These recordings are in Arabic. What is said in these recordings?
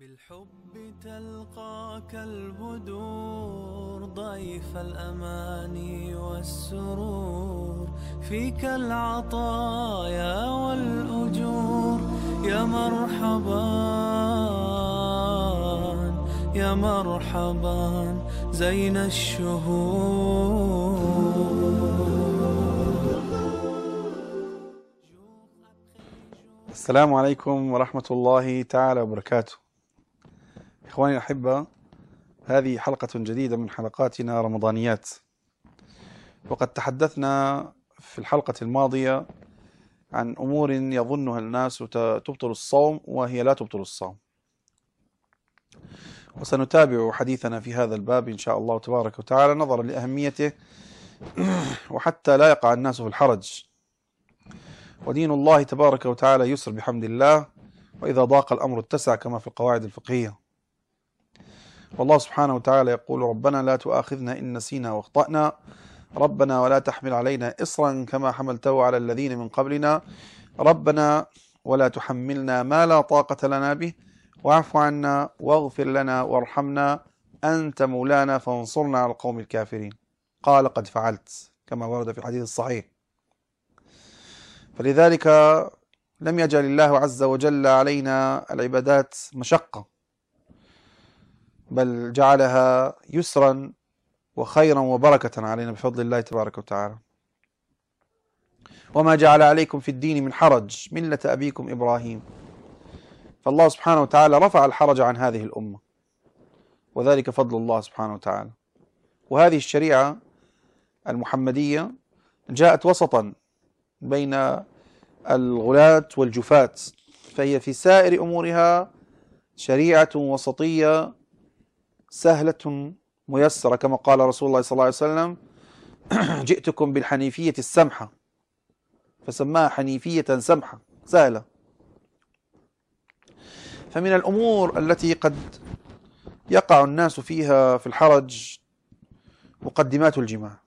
بالحب تلقاك البدور ضيف الأماني والسرور. فيك العطايا والأجور. يا مرحبا يا مرحبا زين الشهور. السلام عليكم ورحمة الله تعالى وبركاته. إخواني الأحبة هذه حلقة جديدة من حلقاتنا رمضانيات. وقد تحدثنا في الحلقة الماضية عن أمور يظنها الناس تبطل الصوم وهي لا تبطل الصوم. وسنتابع حديثنا في هذا الباب إن شاء الله تبارك وتعالى نظرا لأهميته وحتى لا يقع الناس في الحرج. ودين الله تبارك وتعالى يسر بحمد الله وإذا ضاق الأمر اتسع كما في القواعد الفقهية. والله سبحانه وتعالى يقول ربنا لا تؤاخذنا إن نسينا واخطأنا. ربنا ولا تحمل علينا إصرا كما حملته على الذين من قبلنا. ربنا ولا تحملنا ما لا طاقة لنا به. واعف عنا واغفر لنا وارحمنا. أنت مولانا فانصرنا على القوم الكافرين. قال قد فعلت كما ورد في الحديث الصحيح. فلذلك لم يجعل الله عز وجل علينا العبادات مشقة. بل جعلها يسرا وخيرا وبركة علينا بفضل الله تبارك وتعالى. وما جعل عليكم في الدين من حرج ملة أبيكم إبراهيم. فالله سبحانه وتعالى رفع الحرج عن هذه الأمة. وذلك فضل الله سبحانه وتعالى. وهذه الشريعة المحمدية جاءت وسطا بين الغلاة والجفاة فهي في سائر أمورها شريعة وسطية سهلة ميسرة كما قال رسول الله صلى الله عليه وسلم جئتكم بالحنيفية السمحة. فسماها حنيفية سمحة سهلة. فمن الأمور التي قد يقع الناس فيها في الحرج مقدمات الجماع.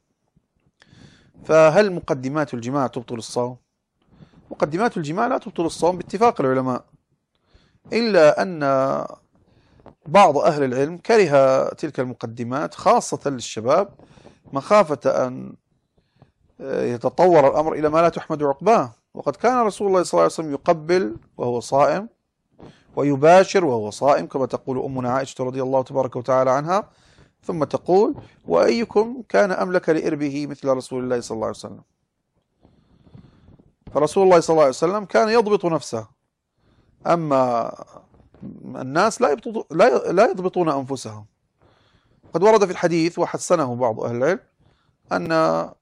فهل مقدمات الجماع تبطل الصوم؟ مقدمات الجماع لا تبطل الصوم باتفاق العلماء إلا أن بعض أهل العلم كره تلك المقدمات خاصة للشباب مخافة أن يتطور الأمر إلى ما لا تحمد عقباه. وقد كان رسول الله صلى الله عليه وسلم يقبل وهو صائم ويباشر وهو صائم كما تقول أمنا عائشة رضي الله تبارك وتعالى عنها. ثم تقول وأيكم كان أملك لإربه مثل رسول الله صلى الله عليه وسلم؟ فرسول الله صلى الله عليه وسلم كان يضبط نفسه. أما الناس لا لا لا يضبطون أنفسهم. قد ورد في الحديث وحسنه بعض أهل العلم أن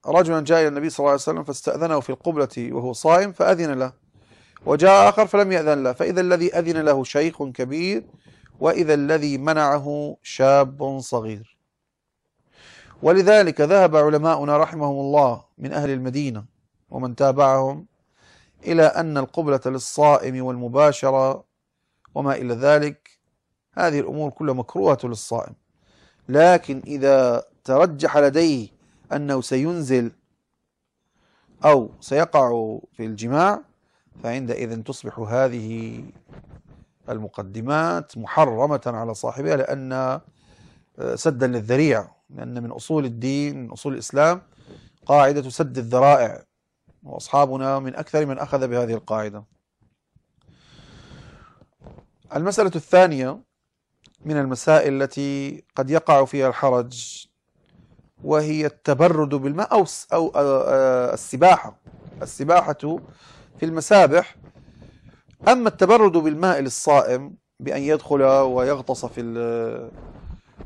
رجلا جاء إلى النبي صلى الله عليه وسلم فاستأذنه في القبلة وهو صائم فأذن له. وجاء آخر فلم يأذن له. فإذا الذي أذن له شيخ كبير وإذا الذي منعه شاب صغير. ولذلك ذهب علماؤنا رحمهم الله من أهل المدينة ومن تابعهم إلى أن القبلة للصائم والمباشرة وما إلى ذلك. هذه الأمور كلها مكروهة للصائم. لكن إذا ترجح لديه أنه سينزل أو سيقع في الجماع فعندئذ تصبح هذه المقدمات محرمة على صاحبها لأن سدا للذريع. لأن من أصول الدين من أصول الإسلام قاعدة سد الذرائع. وأصحابنا من أكثر من أخذ بهذه القاعدة. المسألة الثانية من المسائل التي قد يقع فيها الحرج وهي التبرد بالماء أو أو السباحة. السباحة في المسابح أما التبرد بالماء للصائم بأن يدخل ويغطس في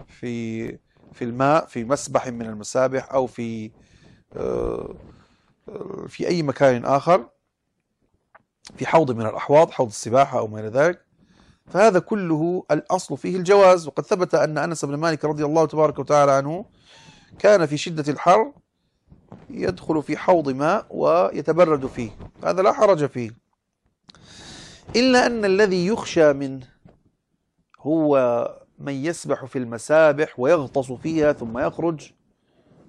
في في الماء في مسبح من المسابح أو في في أي مكان آخر في حوض من الأحواض حوض السباحة أو ما إلى ذلك فهذا كله الأصل فيه الجواز. وقد ثبت أن أنس بن مالك رضي الله تبارك وتعالى عنه كان في شدة الحر يدخل في حوض ماء ويتبرد فيه. هذا لا حرج فيه. إلا أن الذي يخشى منه هو من يسبح في المسابح ويغطس فيها ثم يخرج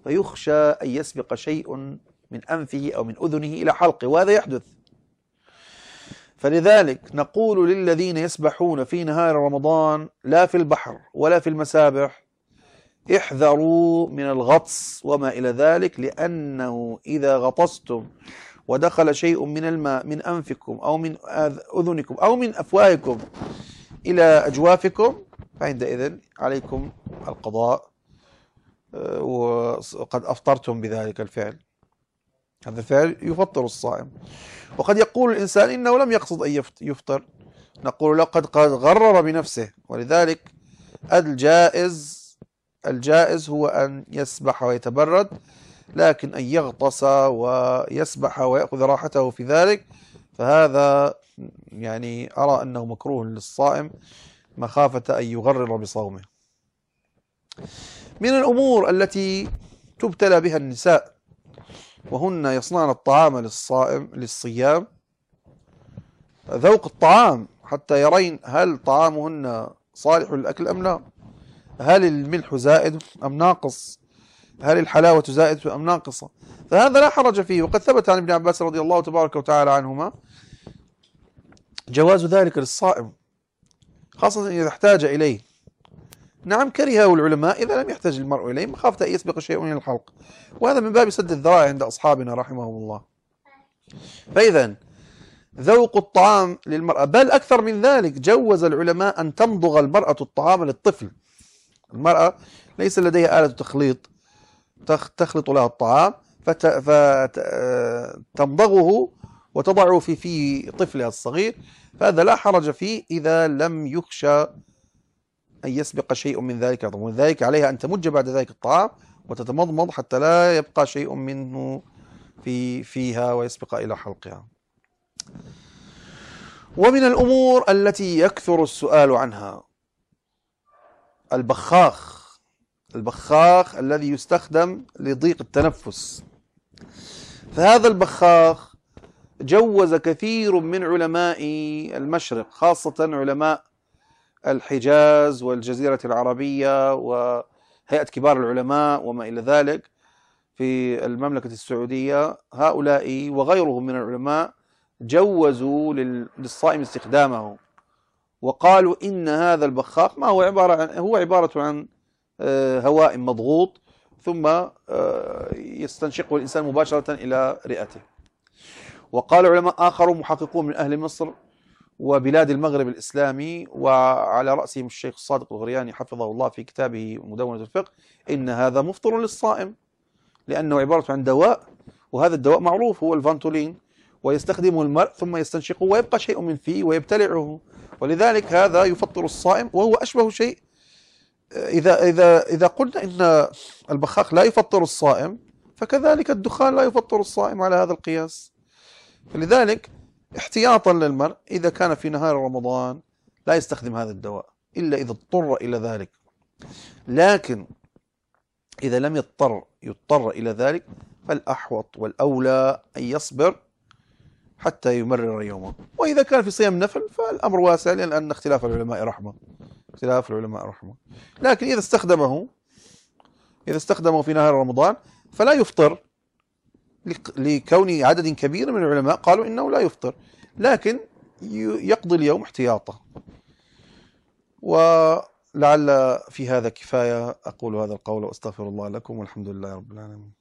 فيخشى أن يسبق شيء من أنفه أو من أذنه إلى حلقه وهذا يحدث. فلذلك نقول للذين يسبحون في نهار رمضان لا في البحر ولا في المسابح احذروا من الغطس وما إلى ذلك لأنه إذا غطستم ودخل شيء من الماء من أنفكم أو من أذنكم أو من أفواهكم إلى أجوافكم فعندئذ عليكم القضاء آه، وقد أفطرتم بذلك الفعل. هذا الفعل يفطر الصائم. وقد يقول الإنسان إنه لم يقصد أن يفطر. نقول لقد قد غرر بنفسه. ولذلك الجائز الجائز هو أن يسبح ويتبرد لكن أن يغطس ويسبح ويأخذ راحته في ذلك فهذا يعني أرى أنه مكروه للصائم مخافة أن يغرر بصومه. من الأمور التي تبتلى بها النساء وهن يصنعن الطعام للصائم للصيام. ذوق الطعام حتى يرين هل طعامهن صالح للأكل أم لا؟ هل الملح زائد أم ناقص؟ هل الحلاوة زائدة أم ناقصة؟ فهذا لا حرج فيه. وقد ثبت عن ابن عباس رضي الله تبارك وتعالى عنهما جواز ذلك للصائم خاصة إذا احتاج إليه. نعم كرهه العلماء إذا لم يحتاج المرء إليه مخافة أن يسبق شيء من الحلق وهذا من باب سد الذرائع عند أصحابنا رحمهم الله. فإذا ذوق الطعام للمرأة بل أكثر من ذلك جوز العلماء أن تمضغ المرأة الطعام للطفل. المرأة ليس لديها آلة تخليط تخلط لها الطعام فتمضغه وتضعه في في طفلها الصغير فهذا لا حرج فيه إذا لم يخشى أن يسبق شيء من ذلك ولذلك عليها أن تمج بعد ذلك الطعام وتتمضمض حتى لا يبقى شيء منه في فيها ويسبق إلى حلقها. ومن الأمور التي يكثر السؤال عنها البخاخ البخاخ الذي يستخدم لضيق التنفس. فهذا البخاخ جوز كثير من علماء المشرق خاصة علماء الحجاز والجزيرة العربية وهيئة كبار العلماء وما إلى ذلك في المملكة السعودية. هؤلاء وغيرهم من العلماء جوزوا للصائم استخدامه وقالوا إن هذا البخاخ ما هو عبارة عن هو عبارة عن آه، هواء مضغوط ثم آه، يستنشقه الإنسان مباشرة إلى رئته. وقال علماء آخرون محققون من أهل مصر وبلاد المغرب الإسلامي وعلى رأسهم الشيخ الصادق الغرياني حفظه الله في كتابه مدونة الفقه إن هذا مفطر للصائم لأنه عبارة عن دواء وهذا الدواء معروف هو الفانتولين ويستخدمه المرء ثم يستنشقه ويبقى شيء من فيه ويبتلعه. ولذلك هذا يفطر الصائم وهو أشبه شيء. إذا إذا إذا قلنا إن البخاخ لا يفطر الصائم فكذلك الدخان لا يفطر الصائم على هذا القياس. فلذلك احتياطا للمرء إذا كان في نهار رمضان لا يستخدم هذا الدواء إلا إذا اضطر إلى ذلك. لكن إذا لم يضطر يضطر إلى ذلك فالأحوط والأولى أن يصبر حتى يمرر يومه. وإذا كان في صيام نفل فالأمر واسع لأن اختلاف العلماء رحمة. اختلاف العلماء رحمة. لكن إذا استخدمه إذا استخدمه في نهار رمضان فلا يفطر. لكون عدد كبير من العلماء قالوا إنه لا يفطر لكن يقضي اليوم احتياطا ولعل في هذا كفاية أقول هذا القول وأستغفر الله لكم والحمد لله رب العالمين.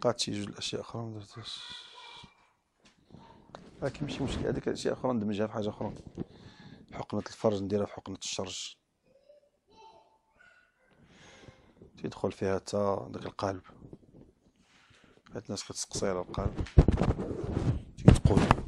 بقات شي جوج الأشياء أخرى ما درتهاش لكن ماشي مشكل. هذيك الاشياء أخرى ندمجها في حاجة أخرى. حقنة الفرج نديرها في حقنة الشرج. تيدخل فيها حتى داك القلب. هاد الناس كتسقسي على القلب. تيتقول